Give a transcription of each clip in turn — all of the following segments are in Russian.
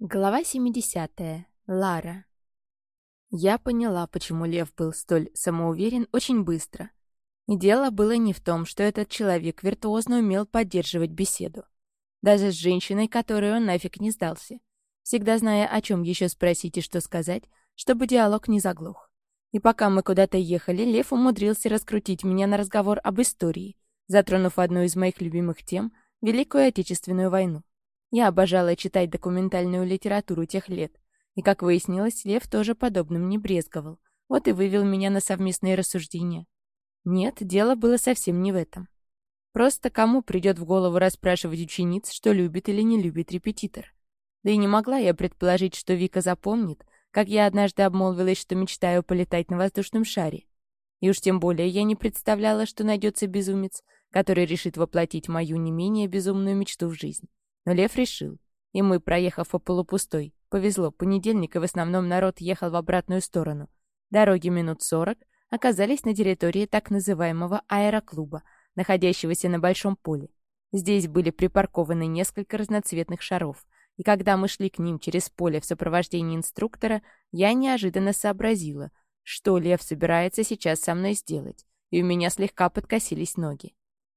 Глава 70. Лара. Я поняла, почему Лев был столь самоуверен очень быстро. И дело было не в том, что этот человек виртуозно умел поддерживать беседу. Даже с женщиной, которой он нафиг не сдался. Всегда зная, о чем еще спросить и что сказать, чтобы диалог не заглох. И пока мы куда-то ехали, Лев умудрился раскрутить меня на разговор об истории, затронув одну из моих любимых тем — Великую Отечественную войну. Я обожала читать документальную литературу тех лет, и, как выяснилось, Лев тоже подобным не брезговал. Вот и вывел меня на совместные рассуждения. Нет, дело было совсем не в этом. Просто кому придет в голову расспрашивать учениц, что любит или не любит репетитор? Да и не могла я предположить, что Вика запомнит, как я однажды обмолвилась, что мечтаю полетать на воздушном шаре. И уж тем более я не представляла, что найдется безумец, который решит воплотить мою не менее безумную мечту в жизнь. Но Лев решил. И мы, проехав по полупустой, повезло, понедельник, и в основном народ ехал в обратную сторону. Дороги минут сорок оказались на территории так называемого аэроклуба, находящегося на большом поле. Здесь были припаркованы несколько разноцветных шаров, и когда мы шли к ним через поле в сопровождении инструктора, я неожиданно сообразила, что Лев собирается сейчас со мной сделать, и у меня слегка подкосились ноги.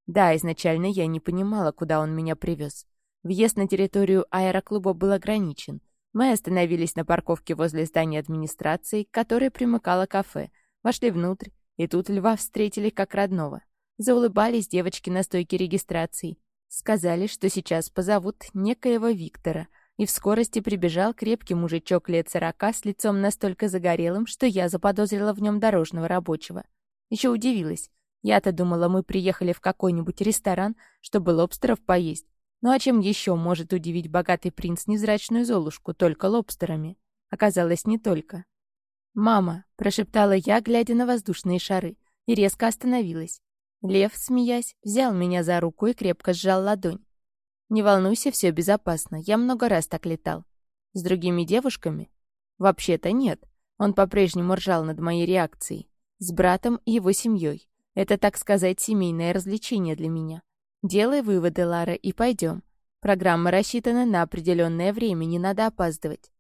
Да, изначально я не понимала, куда он меня привез. Въезд на территорию аэроклуба был ограничен. Мы остановились на парковке возле здания администрации, к которой примыкало кафе, вошли внутрь, и тут льва встретили как родного. Заулыбались девочки на стойке регистрации. Сказали, что сейчас позовут некоего Виктора, и в скорости прибежал крепкий мужичок лет сорока с лицом настолько загорелым, что я заподозрила в нем дорожного рабочего. Еще удивилась. Я-то думала, мы приехали в какой-нибудь ресторан, чтобы лобстеров поесть, ну а чем еще может удивить богатый принц незрачную Золушку, только лобстерами? Оказалось, не только. «Мама», — прошептала я, глядя на воздушные шары, и резко остановилась. Лев, смеясь, взял меня за руку и крепко сжал ладонь. «Не волнуйся, все безопасно, я много раз так летал. С другими девушками?» «Вообще-то нет». Он по-прежнему ржал над моей реакцией. «С братом и его семьей. Это, так сказать, семейное развлечение для меня. Делай выводы, Лара, и пойдем. Программа рассчитана на определенное время, не надо опаздывать.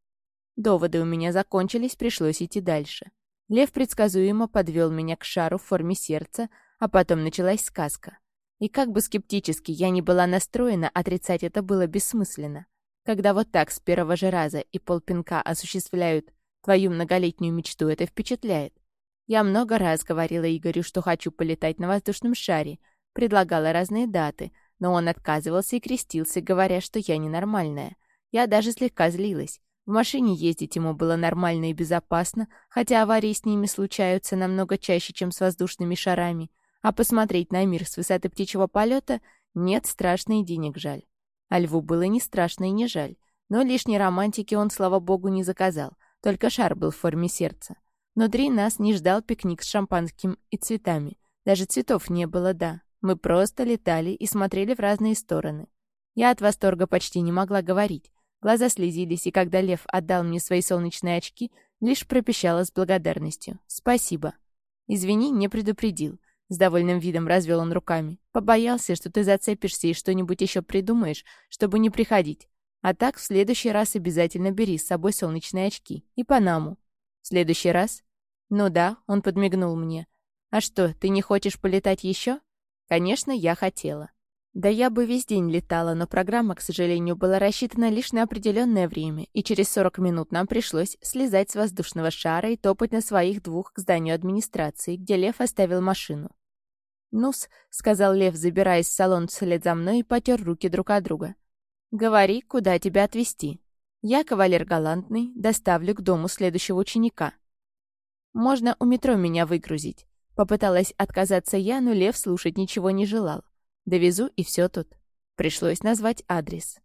Доводы у меня закончились, пришлось идти дальше. Лев предсказуемо подвел меня к шару в форме сердца, а потом началась сказка. И как бы скептически я не была настроена, отрицать это было бессмысленно. Когда вот так с первого же раза и полпинка осуществляют твою многолетнюю мечту, это впечатляет. Я много раз говорила Игорю, что хочу полетать на воздушном шаре, Предлагала разные даты, но он отказывался и крестился, говоря, что я ненормальная. Я даже слегка злилась. В машине ездить ему было нормально и безопасно, хотя аварии с ними случаются намного чаще, чем с воздушными шарами. А посмотреть на мир с высоты птичьего полета нет, страшно и денег жаль. А льву было не страшно и не жаль. Но лишней романтики он, слава богу, не заказал. Только шар был в форме сердца. Внутри нас не ждал пикник с шампанским и цветами. Даже цветов не было, да. Мы просто летали и смотрели в разные стороны. Я от восторга почти не могла говорить. Глаза слезились, и когда Лев отдал мне свои солнечные очки, лишь пропищала с благодарностью. «Спасибо». «Извини, не предупредил». С довольным видом развел он руками. «Побоялся, что ты зацепишься и что-нибудь еще придумаешь, чтобы не приходить. А так в следующий раз обязательно бери с собой солнечные очки. И Панаму». «В следующий раз?» «Ну да», — он подмигнул мне. «А что, ты не хочешь полетать еще?» Конечно, я хотела. Да я бы весь день летала, но программа, к сожалению, была рассчитана лишь на определенное время, и через 40 минут нам пришлось слезать с воздушного шара и топать на своих двух к зданию администрации, где Лев оставил машину. «Ну-с», — сказал Лев, забираясь в салон вслед за мной и потер руки друг от друга. «Говори, куда тебя отвезти. Я, кавалер галантный, доставлю к дому следующего ученика. Можно у метро меня выгрузить. Попыталась отказаться я, но Лев слушать ничего не желал. Довезу, и все тут. Пришлось назвать адрес.